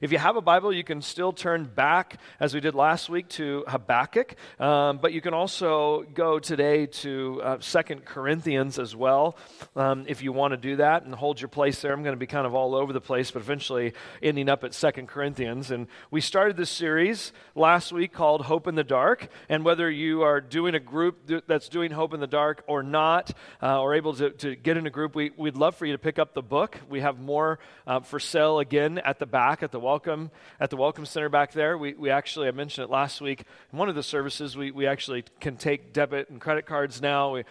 If you have a Bible, you can still turn back, as we did last week, to Habakkuk, um, but you can also go today to uh, Second Corinthians as well, um, if you want to do that and hold your place there. I'm going to be kind of all over the place, but eventually ending up at Second Corinthians. And we started this series last week called Hope in the Dark, and whether you are doing a group that's doing Hope in the Dark or not, uh, or able to, to get in a group, we, we'd love for you to pick up the book. We have more uh, for sale again at the back at the welcome at the welcome center back there. We, we actually I mentioned it last week in one of the services. We, we actually can take debit and credit cards now. We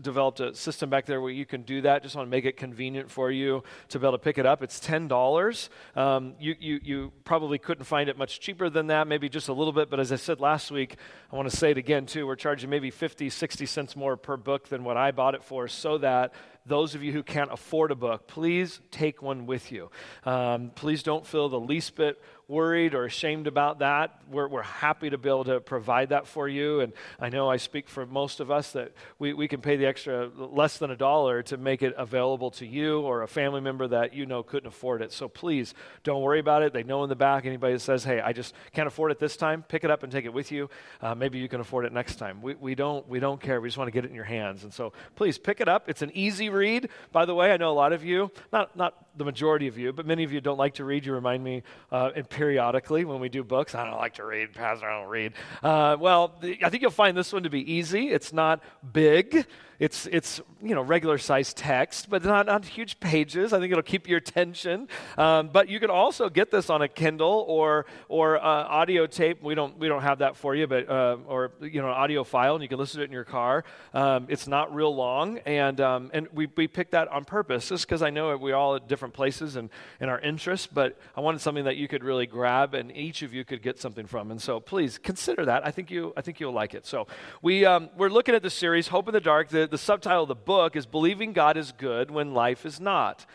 developed a system back there where you can do that. Just want to make it convenient for you to be able to pick it up. It's ten dollars. Um, you, you you probably couldn't find it much cheaper than that. Maybe just a little bit. But as I said last week, I want to say it again too. We're charging maybe 50, 60 cents more per book than what I bought it for, so that those of you who can't afford a book, please take one with you. Um, please don't feel the least bit worried or ashamed about that. We're, we're happy to be able to provide that for you. And I know I speak for most of us that we, we can pay the extra less than a dollar to make it available to you or a family member that you know couldn't afford it. So please don't worry about it. They know in the back anybody that says, hey, I just can't afford it this time, pick it up and take it with you. Uh, maybe you can afford it next time. We, we, don't, we don't care. We just want to get it in your hands. And so please pick it up. It's an easy read. By the way, I know a lot of you, not, not the majority of you, but many of you don't like to read. You remind me uh, periodically when we do books. I don't like to read, Pastor, I don't read. Uh, well, the, I think you'll find this one to be easy. It's not big. It's, it's you know, regular size text, but not, not huge pages. I think it'll keep your attention. Um, but you can also get this on a Kindle or, or uh, audio tape. We don't, we don't have that for you, but, uh, or, you know, an audio file, and you can listen to it in your car. Um, it's not real long, and, um, and we, we picked that on purpose just because I know we're all at different places and, and our interests, but I wanted something that you could really grab and each of you could get something from. And so please consider that. I think, you, I think you'll like it. So we, um, we're looking at the series, Hope in the Dark. The, the subtitle of the book is Believing God is Good When Life is Not.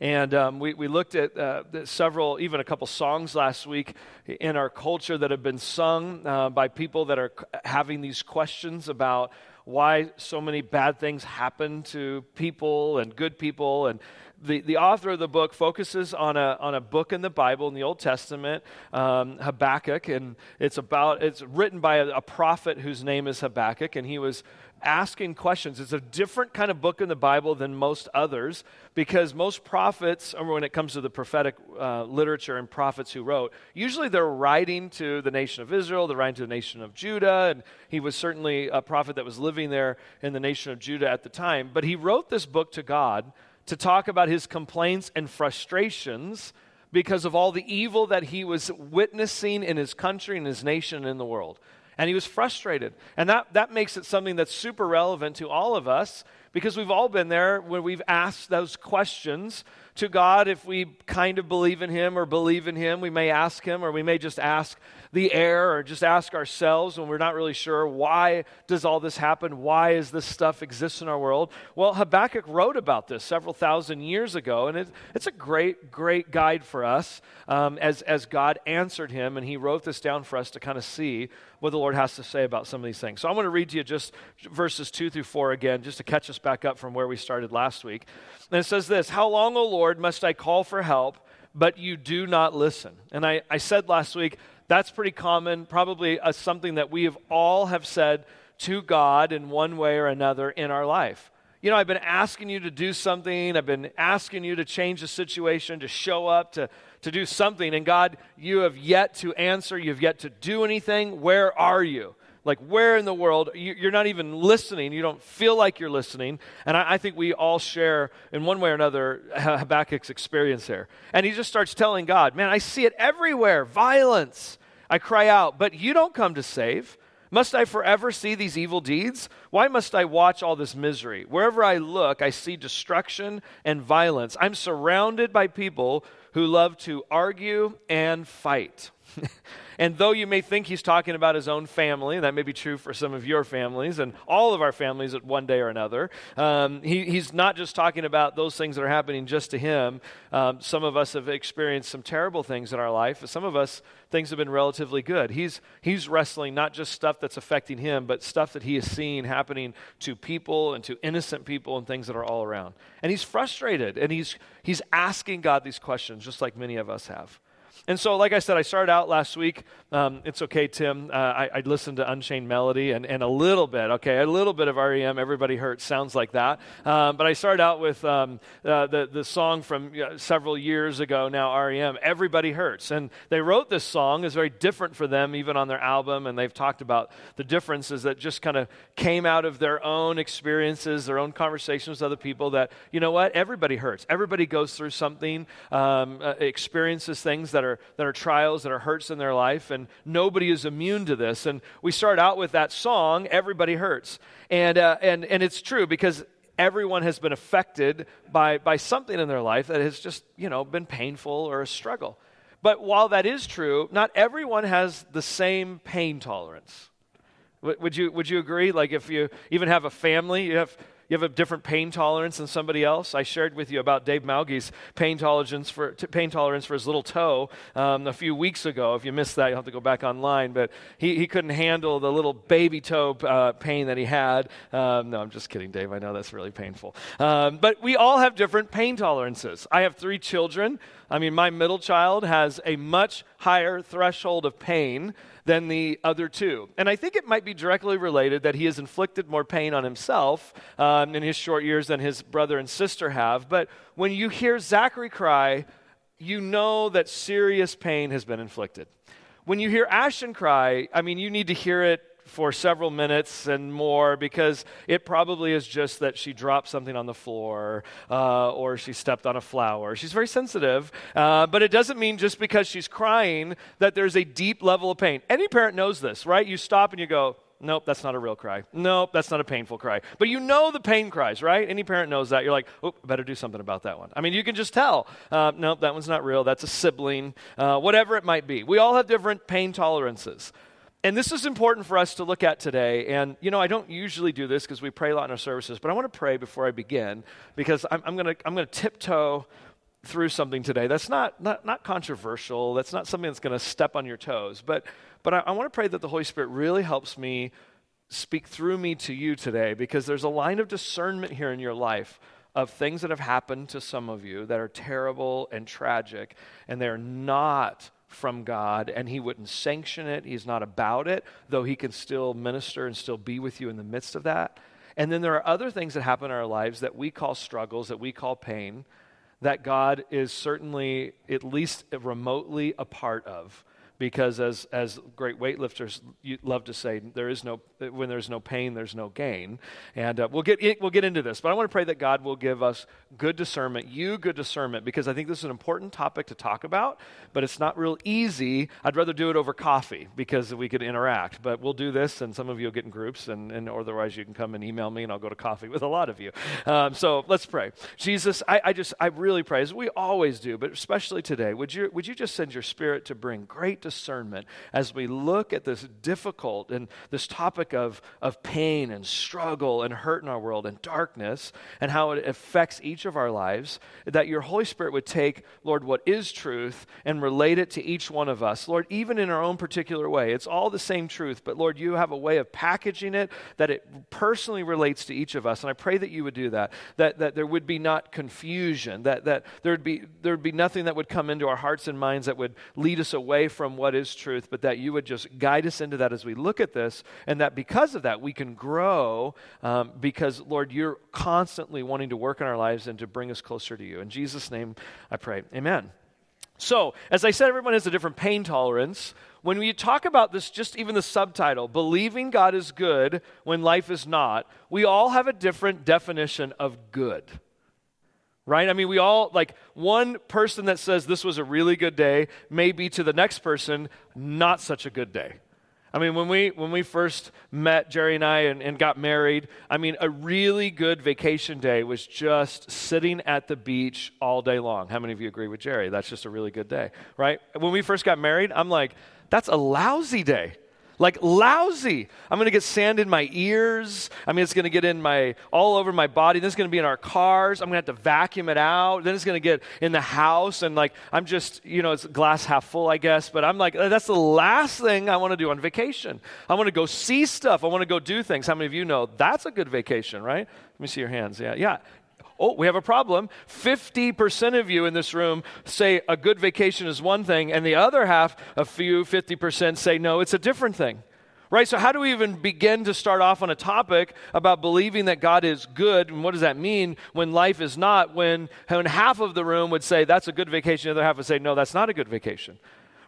And um, we, we looked at uh, several, even a couple songs last week in our culture that have been sung uh, by people that are having these questions about why so many bad things happen to people and good people. And the, the author of the book focuses on a, on a book in the Bible in the Old Testament, um, Habakkuk, and it's about it's written by a, a prophet whose name is Habakkuk, and he was asking questions. It's a different kind of book in the Bible than most others because most prophets, when it comes to the prophetic uh, literature and prophets who wrote, usually they're writing to the nation of Israel, they're writing to the nation of Judah, and he was certainly a prophet that was living there in the nation of Judah at the time. But he wrote this book to God to talk about his complaints and frustrations because of all the evil that he was witnessing in his country, in his nation, and in the world. And he was frustrated. And that, that makes it something that's super relevant to all of us because we've all been there when we've asked those questions to God. If we kind of believe in Him or believe in Him, we may ask Him or we may just ask the air or just ask ourselves when we're not really sure why does all this happen? Why is this stuff exist in our world? Well, Habakkuk wrote about this several thousand years ago, and it, it's a great, great guide for us um, as, as God answered him, and he wrote this down for us to kind of see what the Lord has to say about some of these things. So I'm going to read to you just verses 2 through 4 again, just to catch us back up from where we started last week. And it says this How long, O Lord, must I call for help, but you do not listen? And I, I said last week, that's pretty common, probably uh, something that we have all have said to God in one way or another in our life. You know, I've been asking you to do something. I've been asking you to change the situation, to show up, to, to do something. And God, you have yet to answer. You've yet to do anything. Where are you? Like, where in the world? You're not even listening. You don't feel like you're listening. And I think we all share, in one way or another, Habakkuk's experience there. And he just starts telling God, Man, I see it everywhere violence. I cry out, but you don't come to save. Must I forever see these evil deeds? Why must I watch all this misery? Wherever I look, I see destruction and violence. I'm surrounded by people who love to argue and fight. And though you may think he's talking about his own family, that may be true for some of your families and all of our families at one day or another, um, he, he's not just talking about those things that are happening just to him. Um, some of us have experienced some terrible things in our life. Some of us, things have been relatively good. He's, he's wrestling not just stuff that's affecting him, but stuff that he is seeing happening to people and to innocent people and things that are all around. And he's frustrated and he's, he's asking God these questions, just like many of us have. And so, like I said, I started out last week. Um, it's okay, Tim. Uh, I, I, listened to Unchained Melody and, and a little bit, okay, a little bit of REM, Everybody Hurts, sounds like that. Um, but I started out with um, uh, the, the song from uh, several years ago now, REM, Everybody Hurts. And they wrote this song. It's very different for them, even on their album. And they've talked about the differences that just kind of came out of their own experiences, their own conversations with other people that, you know what, everybody hurts. Everybody goes through something, um, uh, experiences things that are that are trials, that are hurts in their life, and nobody is immune to this. And we start out with that song, Everybody Hurts. And, uh, and, and it's true because everyone has been affected by, by something in their life that has just, you know, been painful or a struggle. But while that is true, not everyone has the same pain tolerance. Would you, would you agree? Like if you even have a family, you have you have a different pain tolerance than somebody else. I shared with you about Dave Mauge's pain tolerance for, pain tolerance for his little toe um, a few weeks ago. If you missed that, you'll have to go back online. But he, he couldn't handle the little baby toe uh, pain that he had. Um, no, I'm just kidding, Dave. I know that's really painful. Um, but we all have different pain tolerances. I have three children. I mean, my middle child has a much higher threshold of pain than the other two. And I think it might be directly related that he has inflicted more pain on himself um, in his short years than his brother and sister have. But when you hear Zachary cry, you know that serious pain has been inflicted. When you hear Ashton cry, I mean, you need to hear it for several minutes and more because it probably is just that she dropped something on the floor uh, or she stepped on a flower. She's very sensitive, uh, but it doesn't mean just because she's crying that there's a deep level of pain. Any parent knows this, right? You stop and you go, Nope, that's not a real cry. Nope, that's not a painful cry. But you know the pain cries, right? Any parent knows that. You're like, oh, better do something about that one. I mean, you can just tell. Uh, nope, that one's not real. That's a sibling. Uh, whatever it might be. We all have different pain tolerances. And this is important for us to look at today. And, you know, I don't usually do this because we pray a lot in our services, but I want to pray before I begin because I'm, I'm going to tiptoe through something today that's not, not, not controversial, that's not something that's going to step on your toes. But, but I, I want to pray that the Holy Spirit really helps me speak through me to you today because there's a line of discernment here in your life of things that have happened to some of you that are terrible and tragic, and they're not from God and he wouldn't sanction it. He's not about it, though he can still minister and still be with you in the midst of that. And then there are other things that happen in our lives that we call struggles, that we call pain, that God is certainly at least remotely a part of because as, as great weightlifters you love to say, there is no, when there's no pain, there's no gain. And uh, we'll, get in, we'll get into this, but I want to pray that God will give us good discernment, you good discernment, because I think this is an important topic to talk about, but it's not real easy. I'd rather do it over coffee because we could interact, but we'll do this, and some of you will get in groups, and, and otherwise you can come and email me, and I'll go to coffee with a lot of you. Um, so let's pray. Jesus, I, I just, I really pray, as we always do, but especially today, would you, would you just send your spirit to bring great as we look at this difficult and this topic of, of pain and struggle and hurt in our world and darkness and how it affects each of our lives, that your Holy Spirit would take, Lord, what is truth and relate it to each one of us. Lord, even in our own particular way. It's all the same truth, but Lord, you have a way of packaging it that it personally relates to each of us. And I pray that you would do that, that, that there would be not confusion, that, that there, would be, there would be nothing that would come into our hearts and minds that would lead us away from what is truth, but that you would just guide us into that as we look at this, and that because of that, we can grow um, because, Lord, you're constantly wanting to work in our lives and to bring us closer to you. In Jesus' name, I pray. Amen. So, as I said, everyone has a different pain tolerance. When we talk about this, just even the subtitle, believing God is good when life is not, we all have a different definition of good right? I mean, we all, like, one person that says this was a really good day may be to the next person not such a good day. I mean, when we, when we first met, Jerry and I, and, and got married, I mean, a really good vacation day was just sitting at the beach all day long. How many of you agree with Jerry? That's just a really good day, right? When we first got married, I'm like, that's a lousy day like lousy. I'm going to get sand in my ears. I mean, it's going to get in my all over my body. Then it's going to be in our cars. I'm going to have to vacuum it out. Then it's going to get in the house, and like I'm just, you know, it's glass half full, I guess. But I'm like, that's the last thing I want to do on vacation. I want to go see stuff. I want to go do things. How many of you know that's a good vacation, right? Let me see your hands. Yeah, yeah. Oh, we have a problem. 50% of you in this room say a good vacation is one thing, and the other half, a few, 50%, say no, it's a different thing. Right? So, how do we even begin to start off on a topic about believing that God is good? And what does that mean when life is not? When, when half of the room would say that's a good vacation, the other half would say no, that's not a good vacation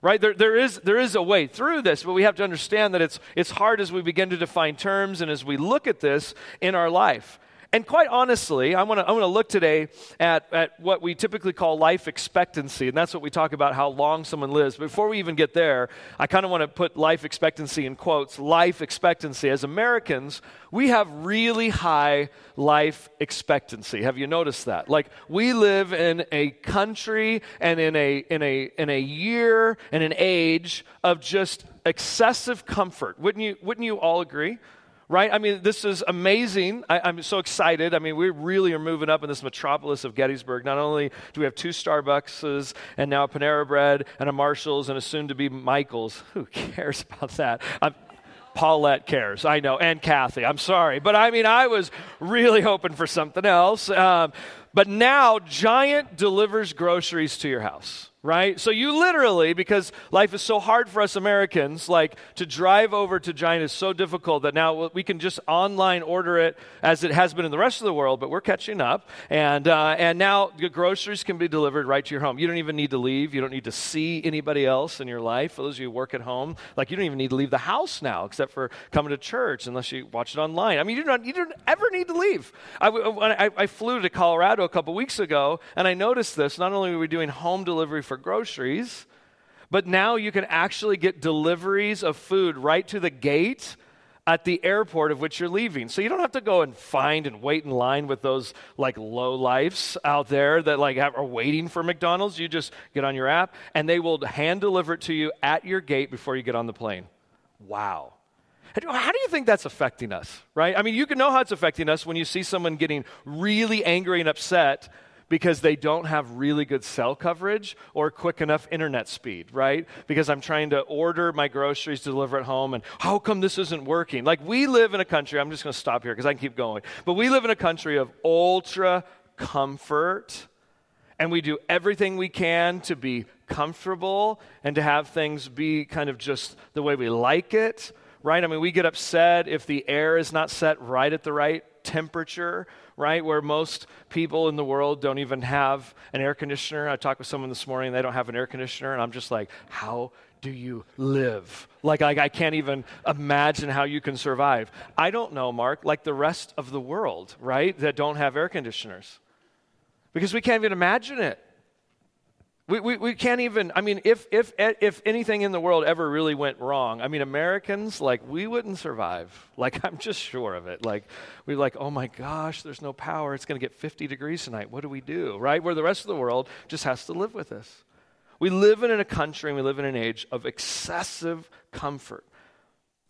right there, there, is, there is a way through this but we have to understand that it's, it's hard as we begin to define terms and as we look at this in our life and quite honestly, I want to I to look today at, at what we typically call life expectancy, and that's what we talk about how long someone lives. Before we even get there, I kind of want to put life expectancy in quotes. Life expectancy. As Americans, we have really high life expectancy. Have you noticed that? Like we live in a country and in a in a in a year and an age of just excessive comfort. Wouldn't you wouldn't you all agree? Right? I mean, this is amazing. I, am so excited. I mean, we really are moving up in this metropolis of Gettysburg. Not only do we have two Starbucks and now a Panera Bread and a Marshall's and a soon to be Michael's. Who cares about that? I'm, Paulette cares, I know, and Kathy. I'm sorry. But I mean, I was really hoping for something else. Um, but now, Giant delivers groceries to your house right? So you literally, because life is so hard for us Americans, like to drive over to Giant is so difficult that now we can just online order it as it has been in the rest of the world, but we're catching up. And, uh, and now the groceries can be delivered right to your home. You don't even need to leave. You don't need to see anybody else in your life. For those of you who work at home, like you don't even need to leave the house now, except for coming to church, unless you watch it online. I mean, you don't, you don't ever need to leave. I, I, I flew to Colorado a couple weeks ago, and I noticed this. Not only were we doing home delivery for groceries, but now you can actually get deliveries of food right to the gate at the airport of which you're leaving. So you don't have to go and find and wait in line with those like low lifes out there that like have, are waiting for McDonald's. You just get on your app and they will hand deliver it to you at your gate before you get on the plane. Wow. How do you think that's affecting us, right? I mean, you can know how it's affecting us when you see someone getting really angry and upset because they don't have really good cell coverage or quick enough internet speed, right? Because I'm trying to order my groceries to deliver at home and how come this isn't working? Like we live in a country, I'm just going to stop here because I can keep going, but we live in a country of ultra comfort and we do everything we can to be comfortable and to have things be kind of just the way we like it, right? I mean, we get upset if the air is not set right at the right temperature right? Where most people in the world don't even have an air conditioner. I talked with someone this morning, they don't have an air conditioner, and I'm just like, how do you live? Like, like, I can't even imagine how you can survive. I don't know, Mark, like the rest of the world, right, that don't have air conditioners. Because we can't even imagine it. We, we, we can't even, I mean, if, if, if anything in the world ever really went wrong, I mean, Americans, like, we wouldn't survive. Like, I'm just sure of it. Like, we're like, oh my gosh, there's no power. It's going to get 50 degrees tonight. What do we do? Right? Where the rest of the world just has to live with this. We live in a country and we live in an age of excessive comfort.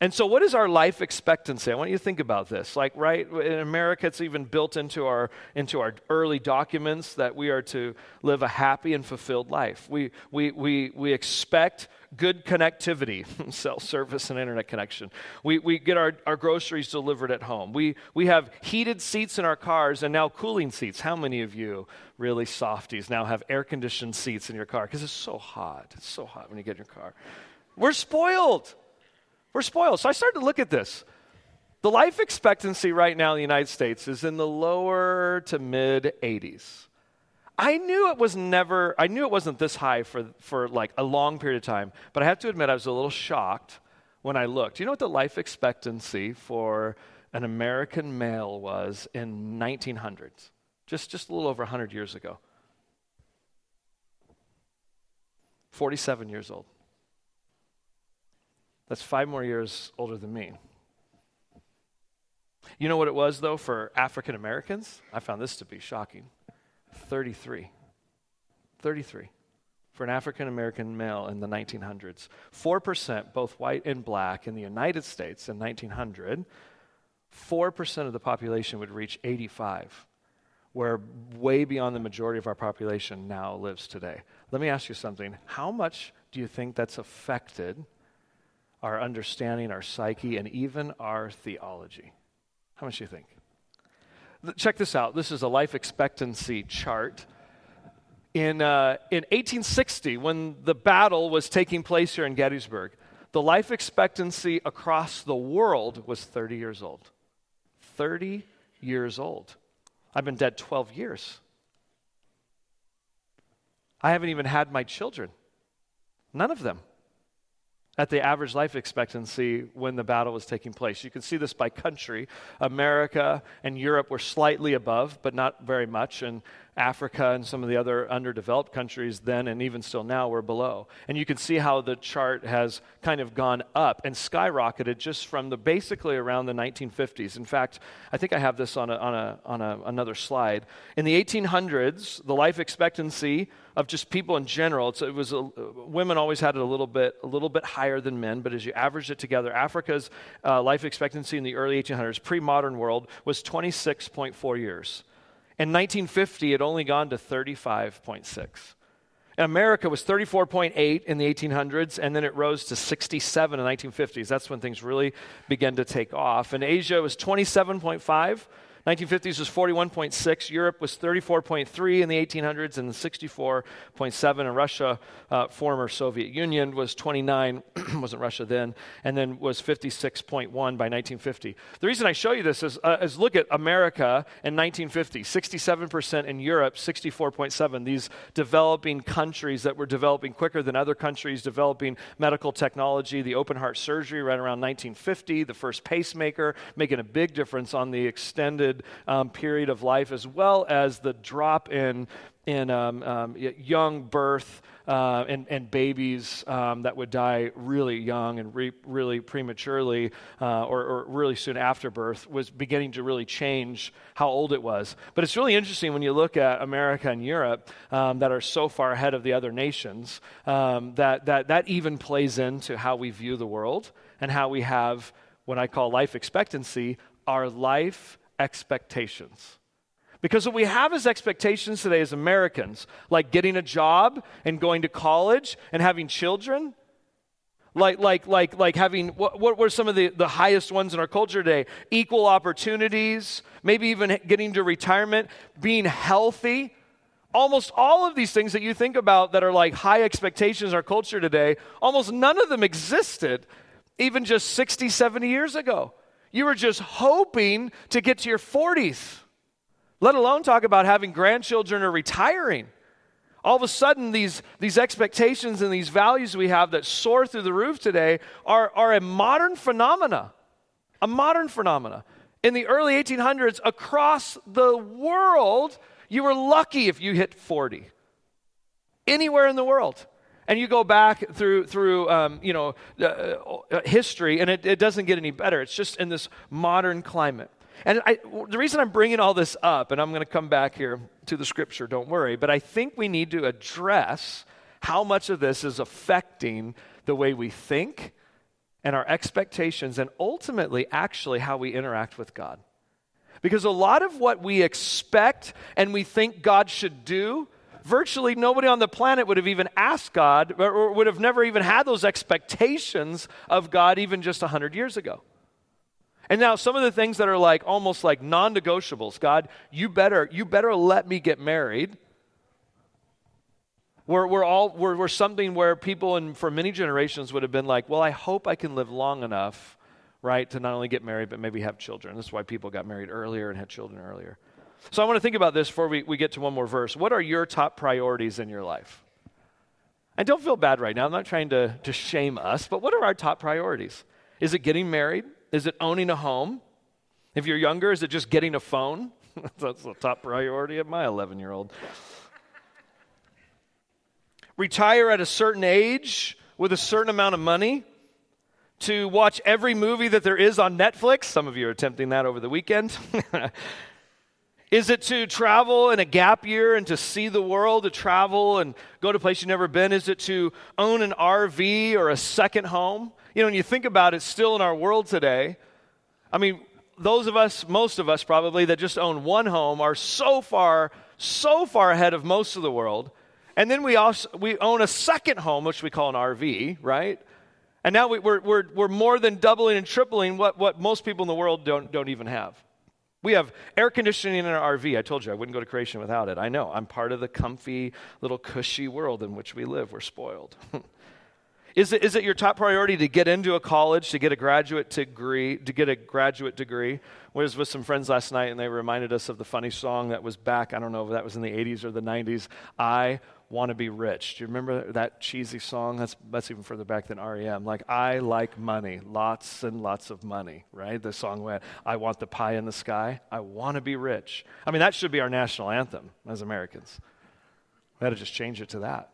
And so, what is our life expectancy? I want you to think about this. Like, right in America, it's even built into our into our early documents that we are to live a happy and fulfilled life. We we we we expect good connectivity, cell service and internet connection. We we get our, our groceries delivered at home. We we have heated seats in our cars and now cooling seats. How many of you really softies now have air conditioned seats in your car? Because it's so hot. It's so hot when you get in your car. We're spoiled. We're spoiled. So I started to look at this. The life expectancy right now in the United States is in the lower to mid 80s. I knew it was never, I knew it wasn't this high for, for like a long period of time, but I have to admit I was a little shocked when I looked. You know what the life expectancy for an American male was in 1900s? Just, just a little over 100 years ago. 47 years old. That's five more years older than me. You know what it was, though, for African Americans? I found this to be shocking 33. 33 for an African American male in the 1900s. 4%, both white and black, in the United States in 1900. 4% of the population would reach 85, where way beyond the majority of our population now lives today. Let me ask you something. How much do you think that's affected our understanding, our psyche, and even our theology. How much do you think? check this out. This is a life expectancy chart. In, uh, in 1860, when the battle was taking place here in Gettysburg, the life expectancy across the world was 30 years old. 30 years old. I've been dead 12 years. I haven't even had my children. None of them at the average life expectancy when the battle was taking place. You can see this by country. America and Europe were slightly above, but not very much. And Africa and some of the other underdeveloped countries then and even still now were below. And you can see how the chart has kind of gone up and skyrocketed just from the basically around the 1950s. In fact, I think I have this on, a, on, a, on a, another slide. In the 1800s, the life expectancy of just people in general, it was a, women always had it a little bit a little bit higher than men, but as you average it together, Africa's uh, life expectancy in the early 1800s, pre-modern world, was 26.4 years. In 1950, it had only gone to 35.6. America was 34.8 in the 1800s, and then it rose to 67 in the 1950s. That's when things really began to take off. In Asia, was 27.5. 1950s was 41.6. Europe was 34.3 in the 1800s and 64.7. And Russia, uh, former Soviet Union, was 29, wasn't Russia then, and then was 56.1 by 1950. The reason I show you this is, uh, is look at America in 1950, 67%, in Europe, 64.7. These developing countries that were developing quicker than other countries, developing medical technology, the open heart surgery right around 1950, the first pacemaker, making a big difference on the extended um, period of life, as well as the drop in, in um, um, young birth uh, and, and, babies um, that would die really young and re- really prematurely uh, or, or, really soon after birth was beginning to really change how old it was. But it's really interesting when you look at America and Europe um, that are so far ahead of the other nations um, that, that that even plays into how we view the world and how we have what I call life expectancy, our life expectations. Because what we have as expectations today as Americans, like getting a job and going to college and having children, like, like, like, like having, what, what were some of the, the highest ones in our culture today? Equal opportunities, maybe even getting to retirement, being healthy. Almost all of these things that you think about that are like high expectations in our culture today, almost none of them existed even just 60, 70 years ago. You were just hoping to get to your 40s, let alone talk about having grandchildren or retiring. All of a sudden, these, these expectations and these values we have that soar through the roof today are, are a modern phenomena. A modern phenomena. In the early 1800s, across the world, you were lucky if you hit 40. Anywhere in the world and you go back through through um, you know uh, uh, history, and it, it, doesn't get any better. It's just in this modern climate. And I, the reason I'm bringing all this up, and I'm going to come back here to the scripture, don't worry, but I think we need to address how much of this is affecting the way we think and our expectations, and ultimately, actually, how we interact with God. Because a lot of what we expect and we think God should do virtually nobody on the planet would have even asked God or would have never even had those expectations of God even just 100 years ago. And now some of the things that are like almost like non-negotiables, God, you better you better let me get married. We're, we're all we're, we're something where people in for many generations would have been like, well, I hope I can live long enough, right, to not only get married but maybe have children. That's why people got married earlier and had children earlier. So I want to think about this before we, we get to one more verse. What are your top priorities in your life? And don't feel bad right now. I'm not trying to, to shame us, but what are our top priorities? Is it getting married? Is it owning a home? If you're younger, is it just getting a phone? That's the top priority of my 11 year old. Retire at a certain age with a certain amount of money to watch every movie that there is on Netflix. Some of you are attempting that over the weekend. Is it to travel in a gap year and to see the world, to travel and go to a place you've never been? Is it to own an RV or a second home? You know, when you think about it, still in our world today, I mean, those of us, most of us probably, that just own one home are so far, so far ahead of most of the world. And then we also we own a second home, which we call an RV, right? And now we, are we're, we're more than doubling and tripling what, what most people in the world don't, don't even have. We have air conditioning in our RV. I told you I wouldn't go to creation without it. I know. I'm part of the comfy, little cushy world in which we live. We're spoiled. is, it, is it your top priority to get into a college, to get a graduate degree, to get a graduate degree? I was with some friends last night and they reminded us of the funny song that was back, I don't know if that was in the 80s or the 90s, I want to be rich. Do you remember that cheesy song? That's, that's even further back than REM. Like, I like money, lots and lots of money, right? The song went, I want the pie in the sky. I want to be rich. I mean, that should be our national anthem as Americans. We had to just change it to that.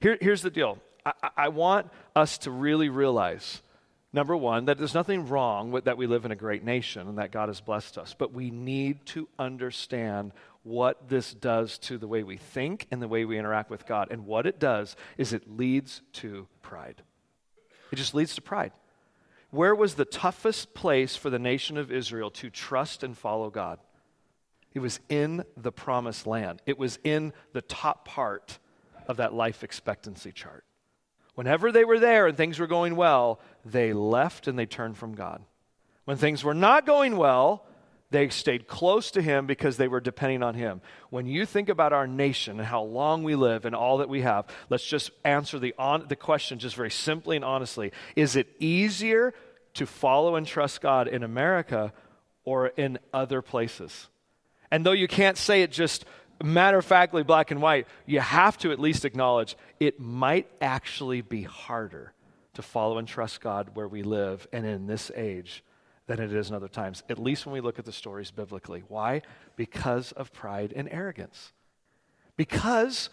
Here, here's the deal I, I want us to really realize Number one, that there's nothing wrong with that we live in a great nation and that God has blessed us, but we need to understand what this does to the way we think and the way we interact with God. And what it does is it leads to pride. It just leads to pride. Where was the toughest place for the nation of Israel to trust and follow God? It was in the promised land, it was in the top part of that life expectancy chart. Whenever they were there and things were going well, they left and they turned from God. When things were not going well, they stayed close to him because they were depending on him. When you think about our nation and how long we live and all that we have, let's just answer the, on, the question just very simply and honestly. Is it easier to follow and trust God in America or in other places? And though you can't say it just matter of factly black and white, you have to at least acknowledge it might actually be harder to follow and trust God where we live and in this age than it is in other times, at least when we look at the stories biblically. Why? Because of pride and arrogance. Because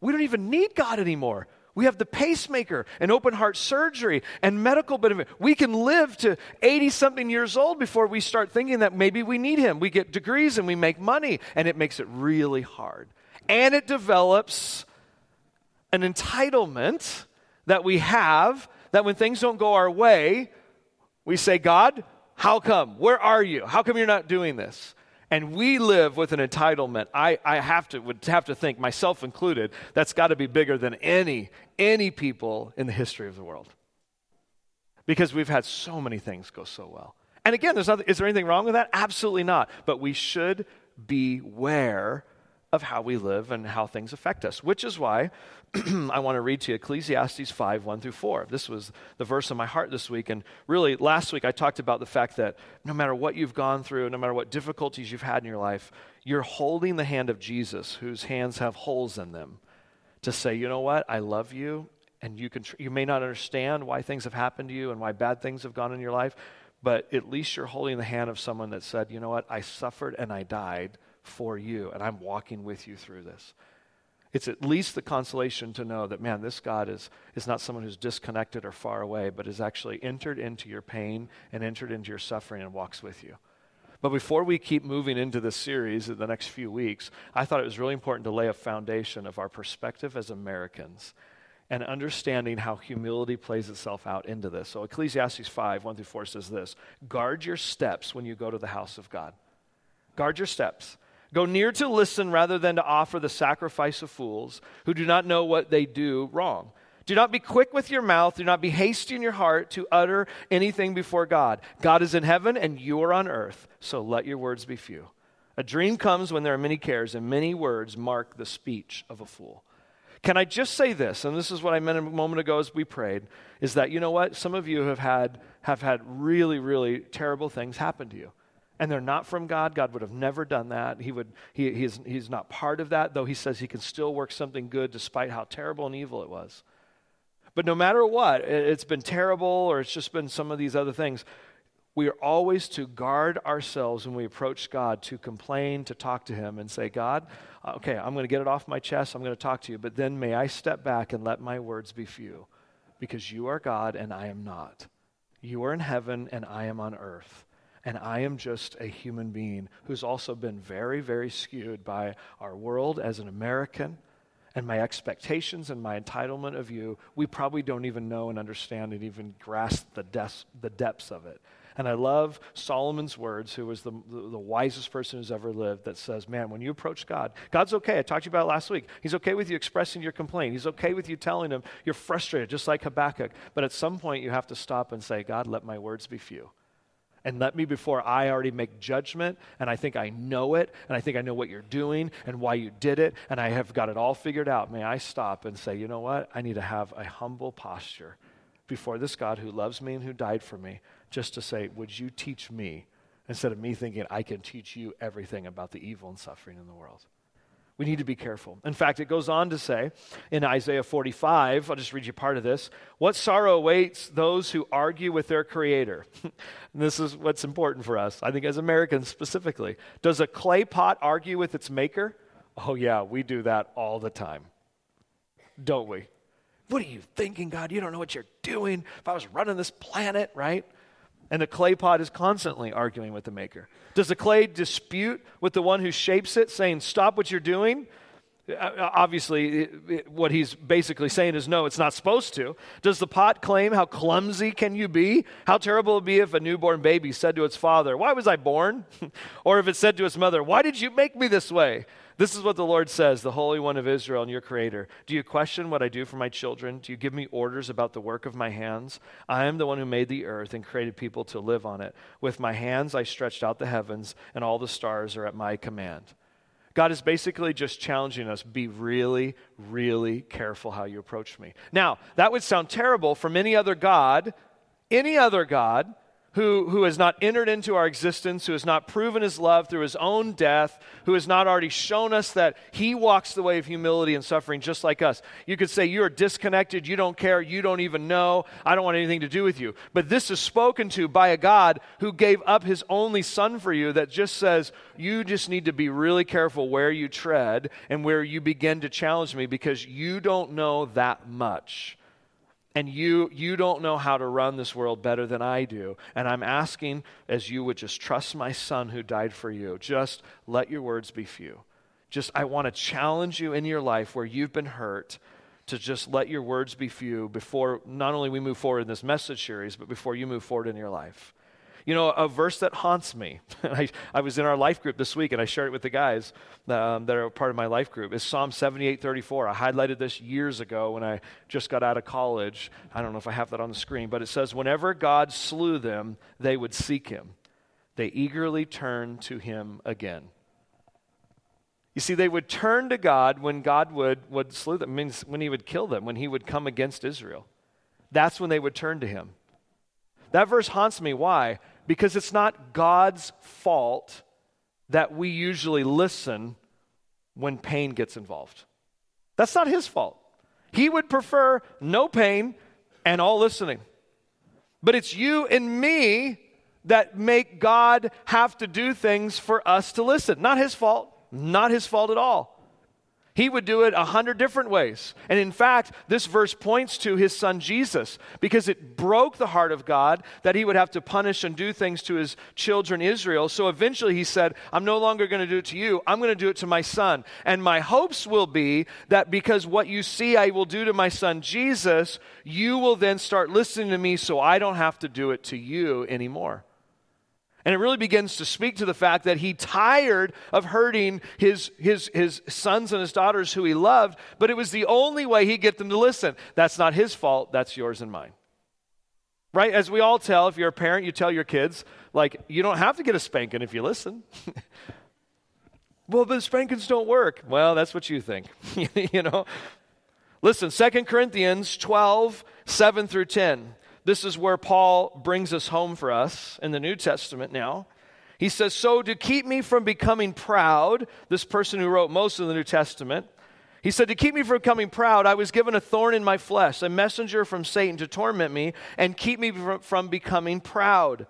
we don't even need God anymore. We have the pacemaker and open heart surgery and medical benefit. We can live to 80 something years old before we start thinking that maybe we need Him. We get degrees and we make money, and it makes it really hard. And it develops an entitlement that we have that when things don't go our way, we say, God, how come? Where are you? How come you're not doing this? And we live with an entitlement. I, I have to would have to think, myself included, that's got to be bigger than any any people in the history of the world. Because we've had so many things go so well. And again, there's nothing, is there anything wrong with that? Absolutely not. But we should beware of how we live and how things affect us, which is why I want to read to you Ecclesiastes 5 1 through 4. This was the verse in my heart this week. And really, last week I talked about the fact that no matter what you've gone through, no matter what difficulties you've had in your life, you're holding the hand of Jesus, whose hands have holes in them, to say, you know what, I love you. And you, can tr- you may not understand why things have happened to you and why bad things have gone in your life, but at least you're holding the hand of someone that said, you know what, I suffered and I died for you, and I'm walking with you through this. It's at least the consolation to know that, man, this God is, is not someone who's disconnected or far away, but has actually entered into your pain and entered into your suffering and walks with you. But before we keep moving into this series in the next few weeks, I thought it was really important to lay a foundation of our perspective as Americans and understanding how humility plays itself out into this. So Ecclesiastes 5, 1 through 4 says this Guard your steps when you go to the house of God. Guard your steps. Go near to listen rather than to offer the sacrifice of fools who do not know what they do wrong. Do not be quick with your mouth. Do not be hasty in your heart to utter anything before God. God is in heaven and you are on earth, so let your words be few. A dream comes when there are many cares, and many words mark the speech of a fool. Can I just say this, and this is what I meant a moment ago as we prayed, is that you know what? Some of you have had, have had really, really terrible things happen to you and they're not from God, God would have never done that. He would, he, he's, he's not part of that, though he says he can still work something good despite how terrible and evil it was. But no matter what, it's been terrible or it's just been some of these other things, we are always to guard ourselves when we approach God to complain, to talk to Him, and say, God, okay, I'm going to get it off my chest. I'm going to talk to you. But then may I step back and let my words be few because you are God and I am not. You are in heaven and I am on earth and I am just a human being who's also been very, very skewed by our world as an American and my expectations and my entitlement of you. We probably don't even know and understand and even grasp the, des- the depths of it. And I love Solomon's words, who was the, the, the, wisest person who's ever lived, that says, Man, when you approach God, God's okay. I talked to you about last week. He's okay with you expressing your complaint. He's okay with you telling him you're frustrated, just like Habakkuk. But at some point, you have to stop and say, God, let my words be few and let me before I already make judgment and I think I know it and I think I know what you're doing and why you did it and I have got it all figured out. May I stop and say, you know what? I need to have a humble posture before this God who loves me and who died for me just to say, would you teach me instead of me thinking I can teach you everything about the evil and suffering in the world? We need to be careful. In fact, it goes on to say in Isaiah 45, I'll just read you part of this. What sorrow awaits those who argue with their creator? this is what's important for us, I think, as Americans specifically. Does a clay pot argue with its maker? Oh, yeah, we do that all the time, don't we? What are you thinking, God? You don't know what you're doing. If I was running this planet, right? And the clay pot is constantly arguing with the maker. Does the clay dispute with the one who shapes it, saying, Stop what you're doing? Uh, uh, obviously, what he's basically saying is, No, it's not supposed to. Does the pot claim, How clumsy can you be? How terrible it would be if a newborn baby said to its father, Why was I born? or if it said to its mother, Why did you make me this way? This is what the Lord says, the Holy One of Israel and your Creator. Do you question what I do for my children? Do you give me orders about the work of my hands? I am the one who made the earth and created people to live on it. With my hands I stretched out the heavens, and all the stars are at my command. God is basically just challenging us be really, really careful how you approach me. Now, that would sound terrible from any other God, any other God who, who has not entered into our existence, who has not proven his love through his own death, who has not already shown us that he walks the way of humility and suffering just like us. You could say, You are disconnected, you don't care, you don't even know, I don't want anything to do with you. But this is spoken to by a God who gave up his only son for you that just says, You just need to be really careful where you tread and where you begin to challenge me because you don't know that much and you you don't know how to run this world better than I do. And I'm asking as you would just trust my son who died for you. Just let your words be few. Just I want to challenge you in your life where you've been hurt to just let your words be few before not only we move forward in this message series, but before you move forward in your life. You know, a verse that haunts me. I, I was in our life group this week and I shared it with the guys um, that are part of my life group. Is Psalm 78 34. I highlighted this years ago when I just got out of college. I don't know if I have that on the screen, but it says, Whenever God slew them, they would seek him. They eagerly turned to him again. You see, they would turn to God when God would, would slew them, means when he would kill them, when he would come against Israel. That's when they would turn to him. That verse haunts me. Why? Because it's not God's fault that we usually listen when pain gets involved. That's not his fault. He would prefer no pain and all listening. But it's you and me that make God have to do things for us to listen. Not his fault. Not his fault at all. He would do it a hundred different ways. And in fact, this verse points to his son Jesus because it broke the heart of God that he would have to punish and do things to his children Israel. So eventually he said, I'm no longer going to do it to you, I'm going to do it to my son. And my hopes will be that because what you see I will do to my son Jesus, you will then start listening to me so I don't have to do it to you anymore. And it really begins to speak to the fact that he tired of hurting his, his, his sons and his daughters who he loved, but it was the only way he'd get them to listen. That's not his fault, that's yours and mine. Right? As we all tell, if you're a parent, you tell your kids, like, you don't have to get a spanking if you listen. well, the spankings don't work. Well, that's what you think. you know? Listen, Second Corinthians 12, 7 through 10. This is where Paul brings us home for us in the New Testament now. He says, So to keep me from becoming proud, this person who wrote most of the New Testament, he said, To keep me from becoming proud, I was given a thorn in my flesh, a messenger from Satan to torment me and keep me from becoming proud.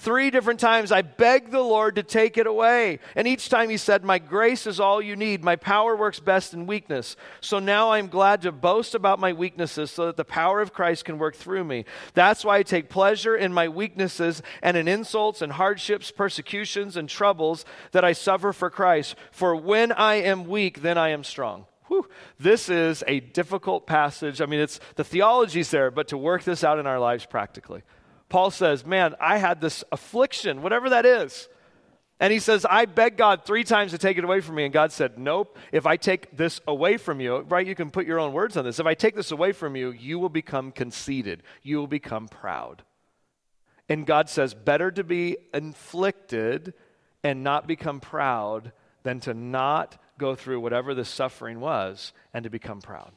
Three different times I begged the Lord to take it away. And each time he said, My grace is all you need. My power works best in weakness. So now I'm glad to boast about my weaknesses so that the power of Christ can work through me. That's why I take pleasure in my weaknesses and in insults and hardships, persecutions and troubles that I suffer for Christ. For when I am weak, then I am strong. Whew. This is a difficult passage. I mean, it's the theology's there, but to work this out in our lives practically. Paul says, Man, I had this affliction, whatever that is. And he says, I begged God three times to take it away from me. And God said, Nope. If I take this away from you, right, you can put your own words on this. If I take this away from you, you will become conceited. You will become proud. And God says, better to be inflicted and not become proud than to not go through whatever the suffering was and to become proud.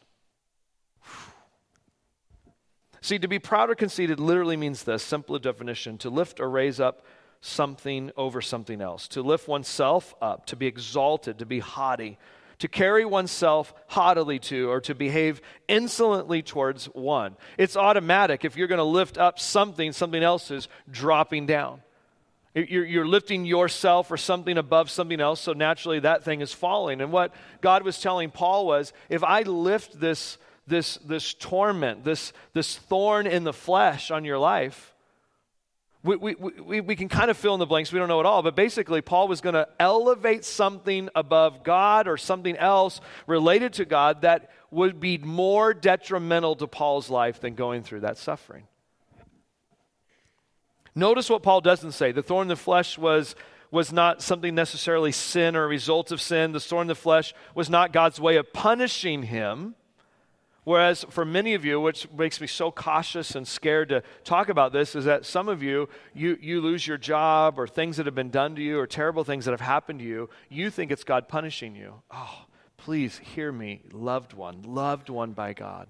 See, to be proud or conceited literally means this simple definition to lift or raise up something over something else, to lift oneself up, to be exalted, to be haughty, to carry oneself haughtily to, or to behave insolently towards one. It's automatic. If you're going to lift up something, something else is dropping down. You're, you're, lifting yourself or something above something else, so naturally that thing is falling. And what God was telling Paul was if I lift this, this, this torment, this, this thorn in the flesh on your life, we, we, we, we can kind of fill in the blanks. We don't know it all. But basically, Paul was going to elevate something above God or something else related to God that would be more detrimental to Paul's life than going through that suffering. Notice what Paul doesn't say. The thorn in the flesh was, was not something necessarily sin or a result of sin. The thorn in the flesh was not God's way of punishing him. Whereas for many of you, which makes me so cautious and scared to talk about this, is that some of you, you, you lose your job or things that have been done to you or terrible things that have happened to you, you think it's God punishing you. Oh, please hear me, loved one, loved one by God.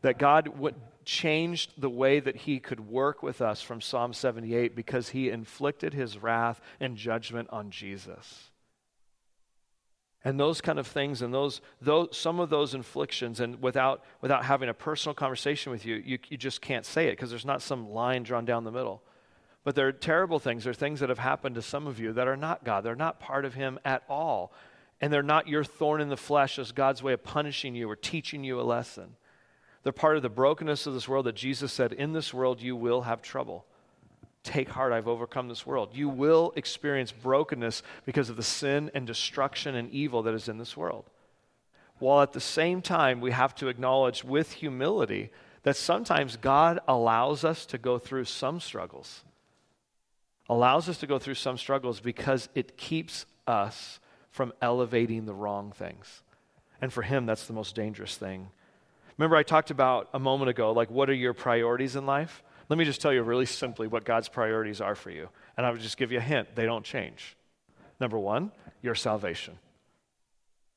That God would changed the way that he could work with us from Psalm 78 because he inflicted his wrath and judgment on Jesus and those kind of things and those, those some of those inflictions and without without having a personal conversation with you you, you just can't say it because there's not some line drawn down the middle. But they're terrible things. They're things that have happened to some of you that are not god. They're not part of him at all. And they're not your thorn in the flesh as god's way of punishing you or teaching you a lesson. They're part of the brokenness of this world that jesus said in this world you will have trouble Take heart, I've overcome this world. You will experience brokenness because of the sin and destruction and evil that is in this world. While at the same time, we have to acknowledge with humility that sometimes God allows us to go through some struggles. Allows us to go through some struggles because it keeps us from elevating the wrong things. And for Him, that's the most dangerous thing. Remember, I talked about a moment ago, like, what are your priorities in life? Let me just tell you really simply what God's priorities are for you. And I would just give you a hint they don't change. Number one, your salvation.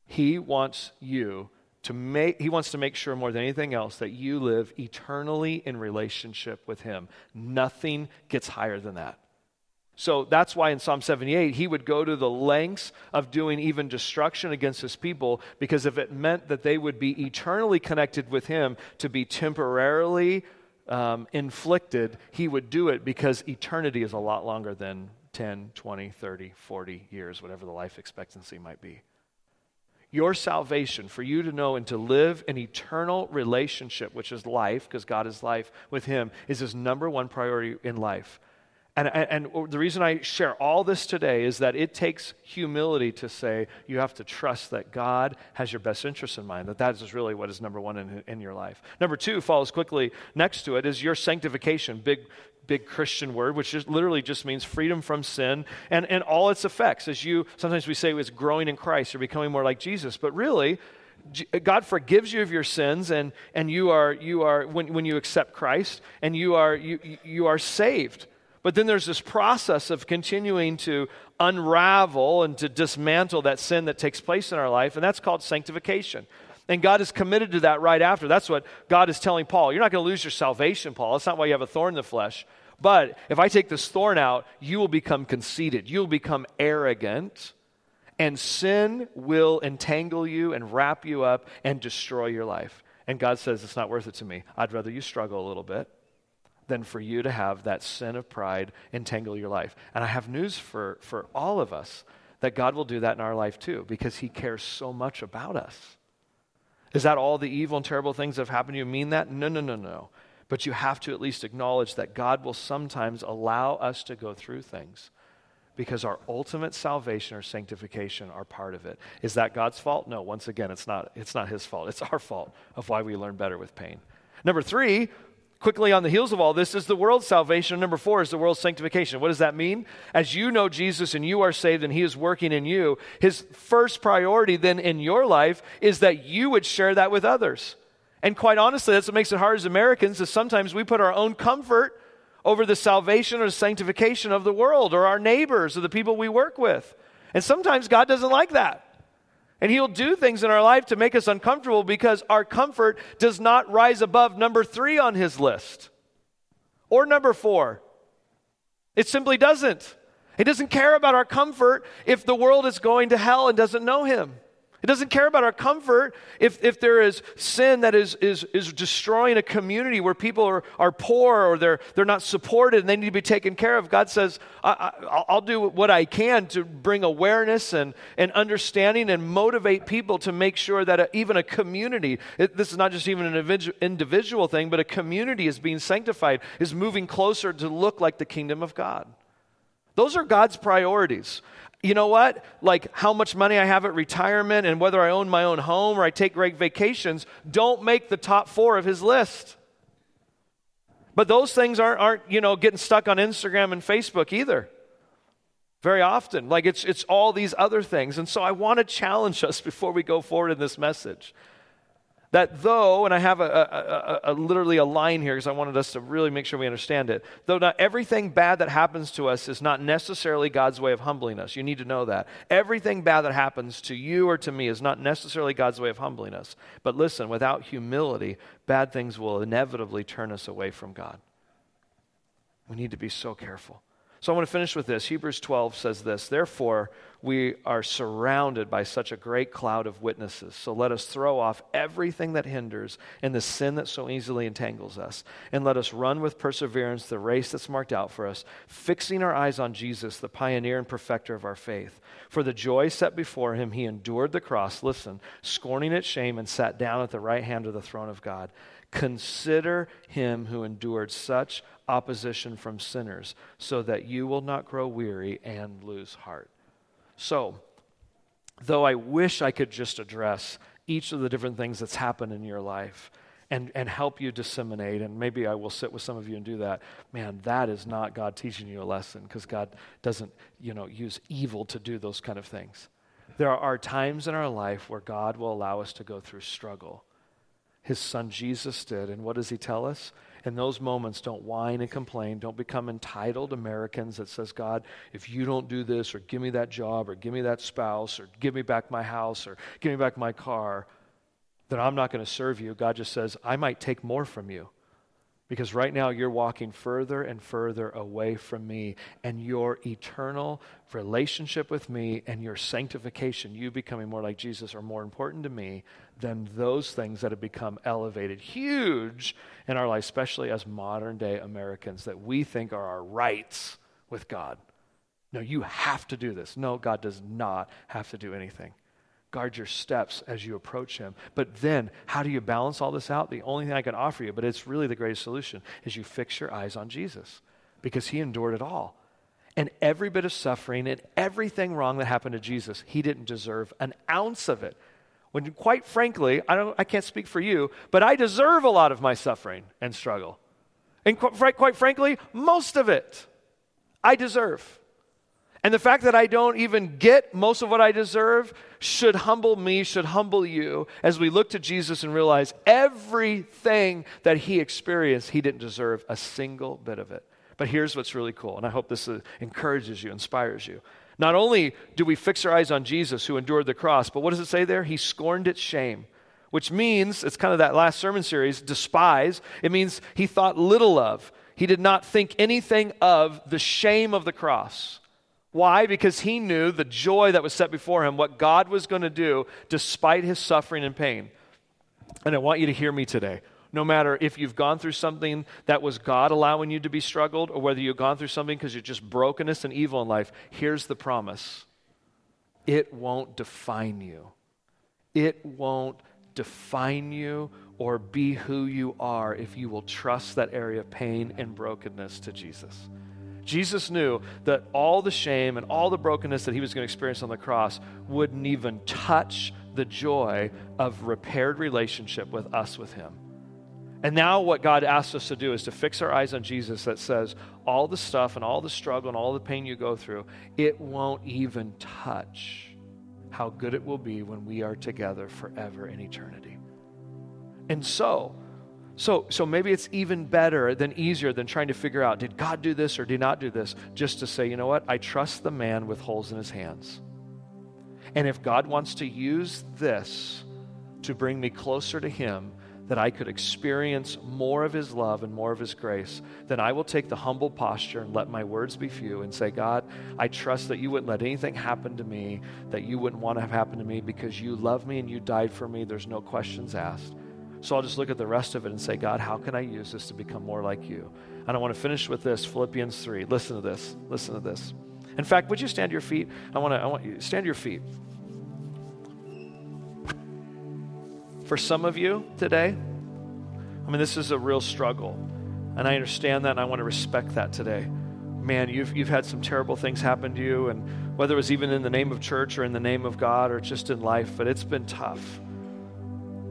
He wants you to make, he wants to make sure more than anything else that you live eternally in relationship with him. Nothing gets higher than that. So that's why in Psalm 78, he would go to the lengths of doing even destruction against his people, because if it meant that they would be eternally connected with him, to be temporarily um, inflicted, he would do it because eternity is a lot longer than 10, 20, 30, 40 years, whatever the life expectancy might be. Your salvation, for you to know and to live an eternal relationship, which is life, because God is life with Him, is His number one priority in life. And, and, and, the reason I share all this today is that it takes humility to say you have to trust that God has your best interests in mind, that that is really what is number one in, in your life. Number two follows quickly next to it is your sanctification, big, big Christian word, which is, literally just means freedom from sin and, and all its effects. As you, sometimes we say it's growing in Christ or becoming more like Jesus, but really, God forgives you of your sins, and, and you are, you are when, when you accept Christ, and you are, you, you are saved. But then there's this process of continuing to unravel and to dismantle that sin that takes place in our life, and that's called sanctification. And God is committed to that right after. That's what God is telling Paul. You're not going to lose your salvation, Paul. That's not why you have a thorn in the flesh. But if I take this thorn out, you will become conceited. You will become arrogant. And sin will entangle you and wrap you up and destroy your life. And God says, It's not worth it to me. I'd rather you struggle a little bit than for you to have that sin of pride entangle your life. And I have news for, for all of us that God will do that in our life too, because He cares so much about us. Is that all the evil and terrible things that have happened to you mean that? No, no, no, no. But you have to at least acknowledge that God will sometimes allow us to go through things because our ultimate salvation or sanctification are part of it. Is that God's fault? No, once again, it's not, it's not His fault. It's our fault of why we learn better with pain. Number three, quickly on the heels of all this is the world's salvation. Number four is the world's sanctification. What does that mean? As you know Jesus and you are saved and he is working in you, his first priority then in your life is that you would share that with others. And quite honestly, that's what makes it hard as Americans is sometimes we put our own comfort over the salvation or sanctification of the world or our neighbors or the people we work with. And sometimes God doesn't like that. And He'll do things in our life to make us uncomfortable because our comfort does not rise above number three on His list or number four. It simply doesn't. He doesn't care about our comfort if the world is going to hell and doesn't know Him. It doesn't care about our comfort if, if there is sin that is, is, is destroying a community where people are, are poor or they're, they're not supported and they need to be taken care of. God says, I, will do what I can to bring awareness and, and understanding and motivate people to make sure that a, even a community, it, this is not just even an individual thing, but a community is being sanctified, is moving closer to look like the kingdom of God. Those are God's priorities you know what? Like how much money I have at retirement and whether I own my own home or I take great vacations don't make the top four of his list. But those things aren't, aren't you know, getting stuck on Instagram and Facebook either. Very often. Like it's, it's all these other things. And so I want to challenge us before we go forward in this message that though, and I have a, a, a, a literally a line here because I wanted us to really make sure we understand it, though not everything bad that happens to us is not necessarily God's way of humbling us. You need to know that. Everything bad that happens to you or to me is not necessarily God's way of humbling us. But listen, without humility, bad things will inevitably turn us away from God. We need to be so careful. So I want to finish with this. Hebrews 12 says this Therefore, we are surrounded by such a great cloud of witnesses. So let us throw off everything that hinders and the sin that so easily entangles us. And let us run with perseverance the race that's marked out for us, fixing our eyes on Jesus, the pioneer and perfecter of our faith. For the joy set before him, he endured the cross, listen, scorning its shame, and sat down at the right hand of the throne of God. Consider him who endured such opposition from sinners, so that you will not grow weary and lose heart. So, though I wish I could just address each of the different things that's happened in your life and, and help you disseminate, and maybe I will sit with some of you and do that, man, that is not God teaching you a lesson because God doesn't, you know, use evil to do those kind of things. There are times in our life where God will allow us to go through struggle. His son Jesus did. And what does he tell us? In those moments, don't whine and complain. Don't become entitled Americans that says, God, if you don't do this, or give me that job, or give me that spouse, or give me back my house, or give me back my car, then I'm not going to serve you. God just says, I might take more from you. Because right now you're walking further and further away from me, and your eternal relationship with me and your sanctification, you becoming more like Jesus, are more important to me than those things that have become elevated huge in our life, especially as modern day Americans, that we think are our rights with God. No, you have to do this. No, God does not have to do anything guard your steps as you approach him. But then, how do you balance all this out? The only thing I can offer you, but it's really the greatest solution, is you fix your eyes on Jesus because he endured it all. And every bit of suffering and everything wrong that happened to Jesus, he didn't deserve an ounce of it. When, quite frankly, I, don't, I can't speak for you, but I deserve a lot of my suffering and struggle. And quite, quite frankly, most of it I deserve. And the fact that I don't even get most of what I deserve should humble me, should humble you as we look to Jesus and realize everything that he experienced, he didn't deserve a single bit of it. But here's what's really cool, and I hope this uh, encourages you, inspires you. Not only do we fix our eyes on Jesus who endured the cross, but what does it say there? He scorned its shame, which means, it's kind of that last sermon series, despise. It means he thought little of. He did not think anything of the shame of the cross. Why? Because he knew the joy that was set before him, what God was going to do despite his suffering and pain. And I want you to hear me today. No matter if you've gone through something that was God allowing you to be struggled, or whether you've gone through something because you're just brokenness and evil in life, here's the promise it won't define you. It won't define you or be who you are if you will trust that area of pain and brokenness to Jesus. Jesus knew that all the shame and all the brokenness that he was going to experience on the cross wouldn't even touch the joy of repaired relationship with us with him. And now, what God asks us to do is to fix our eyes on Jesus that says, all the stuff and all the struggle and all the pain you go through, it won't even touch how good it will be when we are together forever in eternity. And so, So, so maybe it's even better than easier than trying to figure out did God do this or did not do this? Just to say, you know what? I trust the man with holes in his hands. And if God wants to use this to bring me closer to him, that I could experience more of his love and more of his grace, then I will take the humble posture and let my words be few and say, God, I trust that you wouldn't let anything happen to me that you wouldn't want to have happen to me because you love me and you died for me. There's no questions asked. So I'll just look at the rest of it and say, God, how can I use this to become more like you? And I want to finish with this Philippians 3. Listen to this. Listen to this. In fact, would you stand to your feet? I want to I want you stand to your feet. For some of you today, I mean this is a real struggle. And I understand that and I want to respect that today. Man, you've you've had some terrible things happen to you and whether it was even in the name of church or in the name of God or just in life, but it's been tough.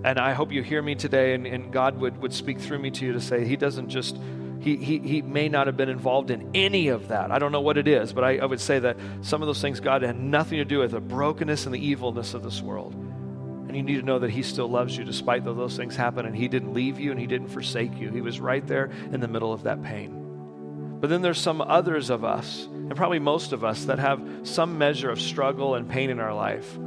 And I hope you hear me today and, and God would, would speak through me to you to say, He doesn't just, he, he, he may not have been involved in any of that. I don't know what it is, but I, I would say that some of those things God had nothing to do with the brokenness and the evilness of this world. And you need to know that He still loves you despite though those things happen. And He didn't leave you and He didn't forsake you. He was right there in the middle of that pain. But then there's some others of us, and probably most of us, that have some measure of struggle and pain in our life.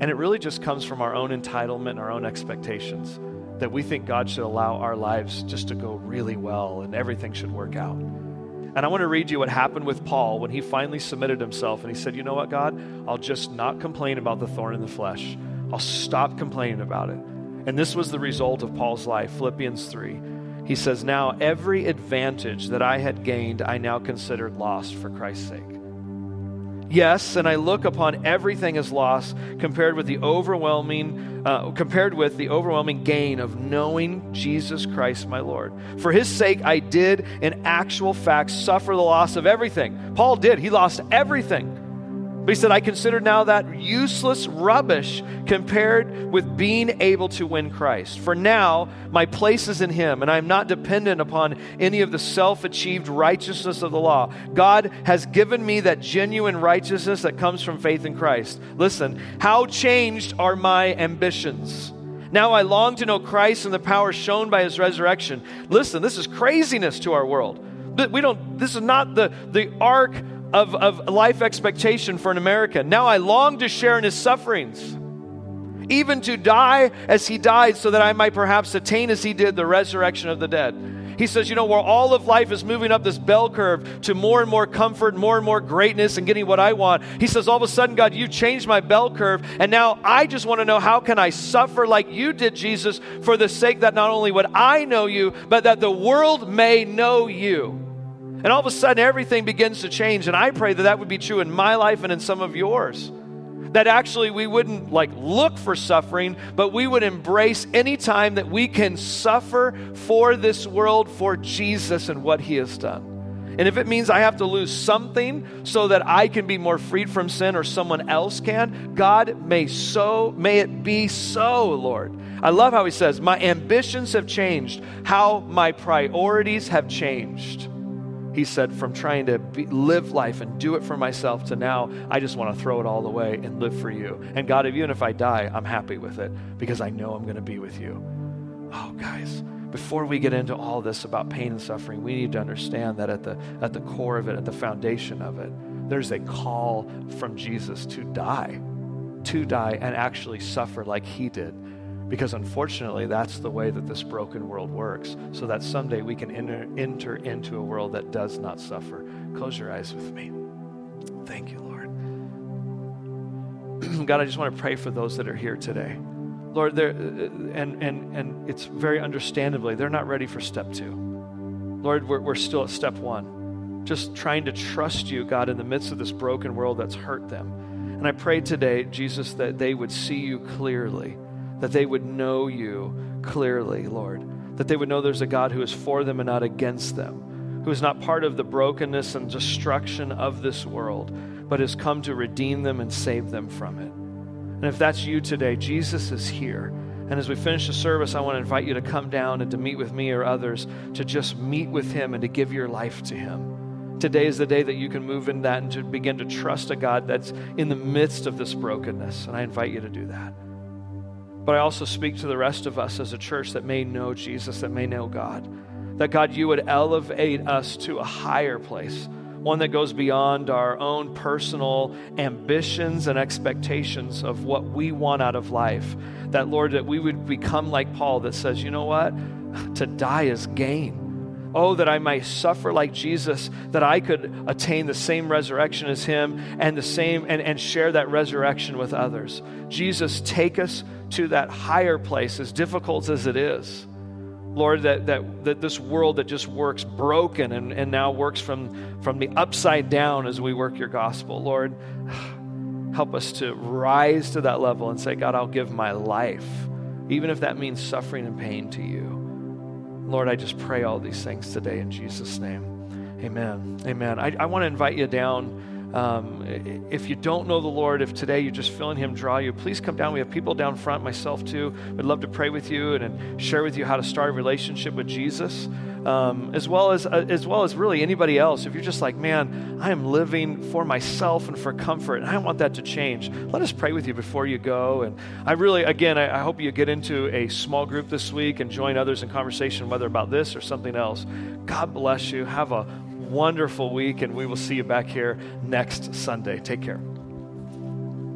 And it really just comes from our own entitlement our own expectations that we think God should allow our lives just to go really well and everything should work out. And I want to read you what happened with Paul when he finally submitted himself and he said, You know what, God? I'll just not complain about the thorn in the flesh. I'll stop complaining about it. And this was the result of Paul's life. Philippians 3. He says, Now every advantage that I had gained, I now considered lost for Christ's sake. Yes, and I look upon everything as loss compared with the overwhelming, uh, compared with the overwhelming gain of knowing Jesus Christ, my Lord. For His sake, I did, in actual fact, suffer the loss of everything. Paul did; he lost everything but he said, I consider now that useless rubbish compared with being able to win Christ. For now, my place is in him, and I am not dependent upon any of the self achieved righteousness of the law. God has given me that genuine righteousness that comes from faith in Christ. Listen, how changed are my ambitions? Now I long to know Christ and the power shown by his resurrection. Listen, this is craziness to our world. We don't, this is not the, the arc of, of life expectation for an American. Now I long to share in his sufferings, even to die as he died, so that I might perhaps attain as he did the resurrection of the dead. He says, you know, where all of life is moving up this bell curve to more and more comfort, more and more greatness, and getting what I want. He says, all of a sudden, God, you changed my bell curve, and now I just want to know how can I suffer like you did, Jesus, for the sake that not only would I know you, but that the world may know you. And all of a sudden, everything begins to change. And I pray that that would be true in my life and in some of yours. That actually we wouldn't like look for suffering, but we would embrace any time that we can suffer for this world for Jesus and what he has done. And if it means I have to lose something so that I can be more freed from sin or someone else can, God may so may it be so, Lord. I love how he says, "My ambitions have changed, how my priorities have changed." He said, from trying to be, live life and do it for myself to now, I just want to throw it all away and live for you. And God, even if I die, I'm happy with it because I know I'm going to be with you. Oh, guys, before we get into all this about pain and suffering, we need to understand that at the, at the core of it, at the foundation of it, there's a call from Jesus to die, to die and actually suffer like he did because unfortunately, that's the way that this broken world works, so that someday we can enter, enter into a world that does not suffer. Close your eyes with me. Thank you, Lord. God, I just want to pray for those that are here today. Lord, they're, uh, and, and, and it's very understandably, they're not ready for step two. Lord, we're, we're still at step one, just trying to trust you, God, in the midst of this broken world that's hurt them. And I pray today, Jesus, that they would see you clearly that they would know you clearly, Lord. That they would know there's a God who is for them and not against them, who is not part of the brokenness and destruction of this world, but has come to redeem them and save them from it. And if that's you today, Jesus is here. And as we finish the service, I want to invite you to come down and to meet with me or others to just meet with Him and to give your life to Him. Today is the day that you can move in that and to begin to trust a God that's in the midst of this brokenness. And I invite you to do that. But I also speak to the rest of us as a church that may know Jesus, that may know God. That God, you would elevate us to a higher place, one that goes beyond our own personal ambitions and expectations of what we want out of life. That, Lord, that we would become like Paul that says, you know what? To die is gain. Oh, that I might suffer like Jesus, that I could attain the same resurrection as him and the same and, and share that resurrection with others. Jesus, take us to that higher place, as difficult as it is. Lord, that, that, that this world that just works broken and, and now works from, from the upside down as we work your gospel. Lord, help us to rise to that level and say, God, I'll give my life, even if that means suffering and pain to you. Lord, I just pray all these things today in Jesus' name. Amen. Amen. I, I want to invite you down. Um, if you don't know the Lord, if today you're just feeling Him draw you, please come down. We have people down front, myself too. We'd love to pray with you and, and share with you how to start a relationship with Jesus, um, as well as uh, as well as really anybody else. If you're just like, man, I am living for myself and for comfort, and I want that to change. Let us pray with you before you go. And I really, again, I, I hope you get into a small group this week and join others in conversation, whether about this or something else. God bless you. Have a wonderful week, and we will see you back here next Sunday. Take care.